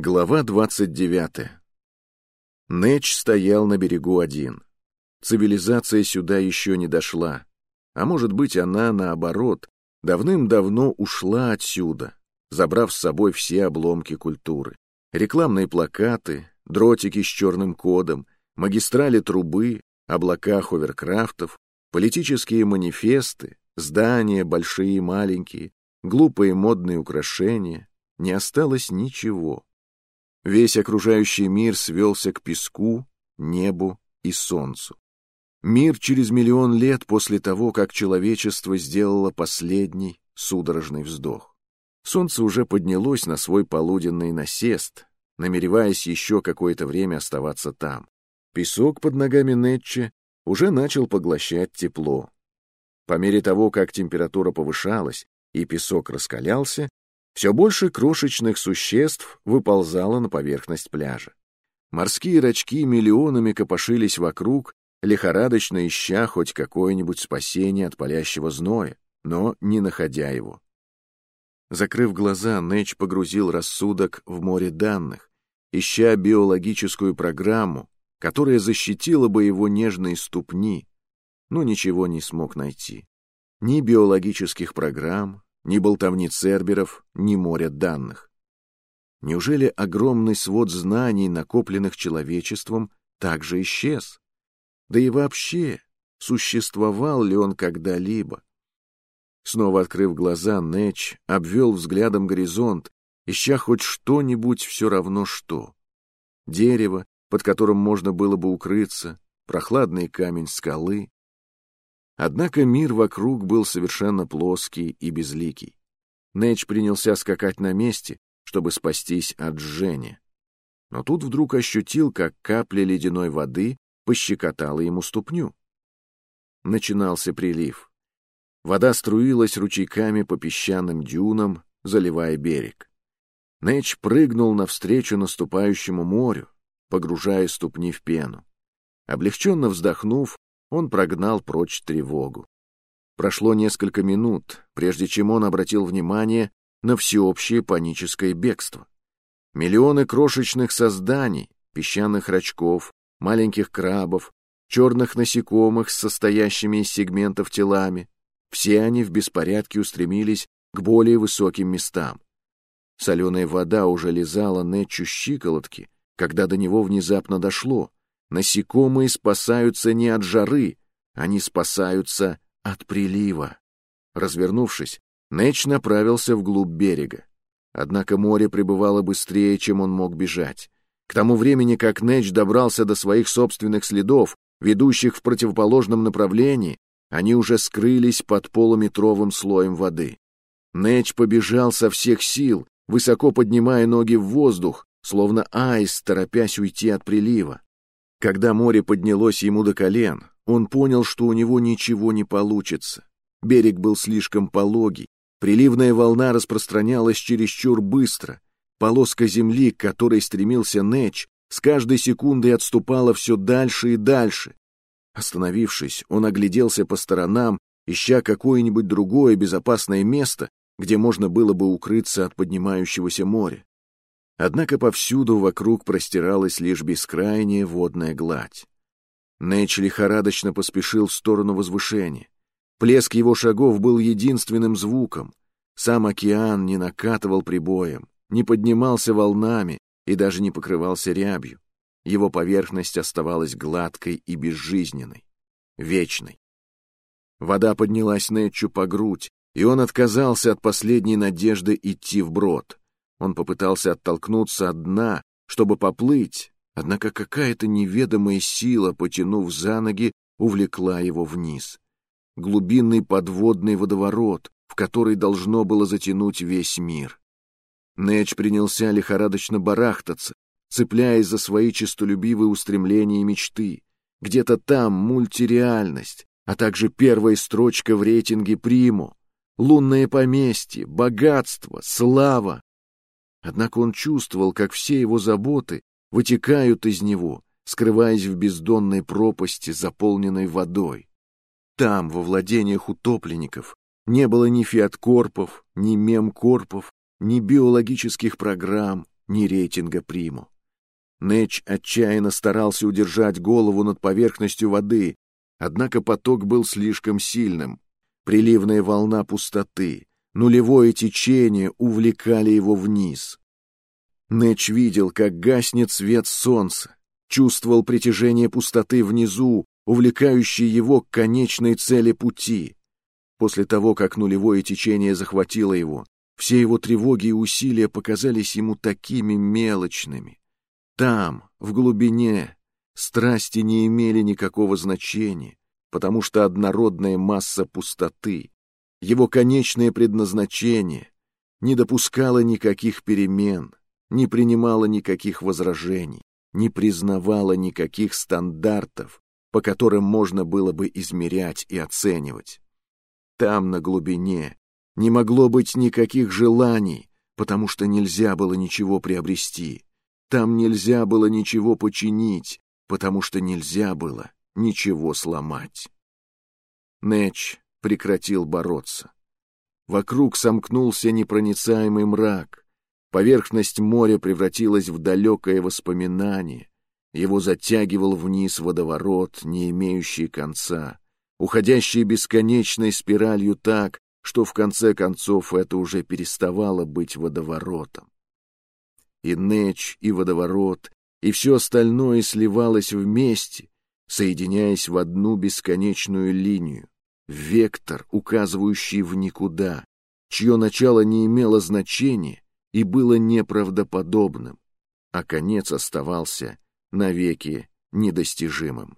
Глава 29. Нэч стоял на берегу один. Цивилизация сюда еще не дошла. А может быть, она, наоборот, давным-давно ушла отсюда, забрав с собой все обломки культуры. Рекламные плакаты, дротики с черным кодом, магистрали трубы, облака ховеркрафтов, политические манифесты, здания большие и маленькие, глупые модные украшения. Не осталось ничего. Весь окружающий мир свелся к песку, небу и солнцу. Мир через миллион лет после того, как человечество сделало последний судорожный вздох. Солнце уже поднялось на свой полуденный насест, намереваясь еще какое-то время оставаться там. Песок под ногами Нетче уже начал поглощать тепло. По мере того, как температура повышалась и песок раскалялся, все больше крошечных существ выползало на поверхность пляжа. Морские рачки миллионами копошились вокруг, лихорадочно ища хоть какое-нибудь спасение от палящего зноя, но не находя его. Закрыв глаза, Нэч погрузил рассудок в море данных, ища биологическую программу, которая защитила бы его нежные ступни, но ничего не смог найти. Ни биологических программ, ни болтовни церберов, ни моря данных. Неужели огромный свод знаний, накопленных человечеством, также исчез? Да и вообще, существовал ли он когда-либо? Снова открыв глаза, Нэч обвел взглядом горизонт, ища хоть что-нибудь все равно что. Дерево, под которым можно было бы укрыться, прохладный камень скалы, Однако мир вокруг был совершенно плоский и безликий. Нэч принялся скакать на месте, чтобы спастись от жжения. Но тут вдруг ощутил, как капля ледяной воды пощекотала ему ступню. Начинался прилив. Вода струилась ручейками по песчаным дюнам, заливая берег. Нэч прыгнул навстречу наступающему морю, погружая ступни в пену. Облегченно вздохнув, он прогнал прочь тревогу. Прошло несколько минут, прежде чем он обратил внимание на всеобщее паническое бегство. Миллионы крошечных созданий, песчаных рачков, маленьких крабов, черных насекомых с состоящими из сегментов телами, все они в беспорядке устремились к более высоким местам. Соленая вода уже лизала Нетчу щиколотки, когда до него внезапно дошло. Насекомые спасаются не от жары, они спасаются от прилива. Развернувшись, Нэч направился вглубь берега. Однако море пребывало быстрее, чем он мог бежать. К тому времени, как Нэч добрался до своих собственных следов, ведущих в противоположном направлении, они уже скрылись под полуметровым слоем воды. Нэч побежал со всех сил, высоко поднимая ноги в воздух, словно аист, торопясь уйти от прилива. Когда море поднялось ему до колен, он понял, что у него ничего не получится. Берег был слишком пологий, приливная волна распространялась чересчур быстро, полоска земли, к которой стремился Нэч, с каждой секундой отступала все дальше и дальше. Остановившись, он огляделся по сторонам, ища какое-нибудь другое безопасное место, где можно было бы укрыться от поднимающегося моря. Однако повсюду вокруг простиралась лишь бескрайняя водная гладь. Нэч лихорадочно поспешил в сторону возвышения. Плеск его шагов был единственным звуком. Сам океан не накатывал прибоем, не поднимался волнами и даже не покрывался рябью. Его поверхность оставалась гладкой и безжизненной, вечной. Вода поднялась Нэтчу по грудь, и он отказался от последней надежды идти вброд. Он попытался оттолкнуться от дна, чтобы поплыть, однако какая-то неведомая сила, потянув за ноги, увлекла его вниз. Глубинный подводный водоворот, в который должно было затянуть весь мир. Нэч принялся лихорадочно барахтаться, цепляясь за свои честолюбивые устремления и мечты. Где-то там мультиреальность, а также первая строчка в рейтинге Приму, лунное поместье, богатство, слава, Однако он чувствовал, как все его заботы вытекают из него, скрываясь в бездонной пропасти, заполненной водой. Там, во владениях утопленников, не было ни фиаткорпов, ни мемкорпов, ни биологических программ, ни рейтинга приму. Нэч отчаянно старался удержать голову над поверхностью воды, однако поток был слишком сильным. Приливная волна пустоты, нулевое течение увлекали его вниз. Нэч видел, как гаснет свет солнца, чувствовал притяжение пустоты внизу, увлекающее его к конечной цели пути. После того, как нулевое течение захватило его, все его тревоги и усилия показались ему такими мелочными. Там, в глубине, страсти не имели никакого значения, потому что однородная масса пустоты, его конечное предназначение, не допускала никаких перемен, не принимала никаких возражений, не признавала никаких стандартов, по которым можно было бы измерять и оценивать. Там, на глубине, не могло быть никаких желаний, потому что нельзя было ничего приобрести. Там нельзя было ничего починить, потому что нельзя было ничего сломать. Нэч прекратил бороться. Вокруг сомкнулся непроницаемый мрак. Поверхность моря превратилась в далекое воспоминание. Его затягивал вниз водоворот, не имеющий конца уходящие бесконечной спиралью так, что в конце концов это уже переставало быть водоворотом. И Неч, и водоворот, и все остальное сливалось вместе, соединяясь в одну бесконечную линию, вектор, указывающий в никуда, чье начало не имело значения и было неправдоподобным, а конец оставался навеки недостижимым.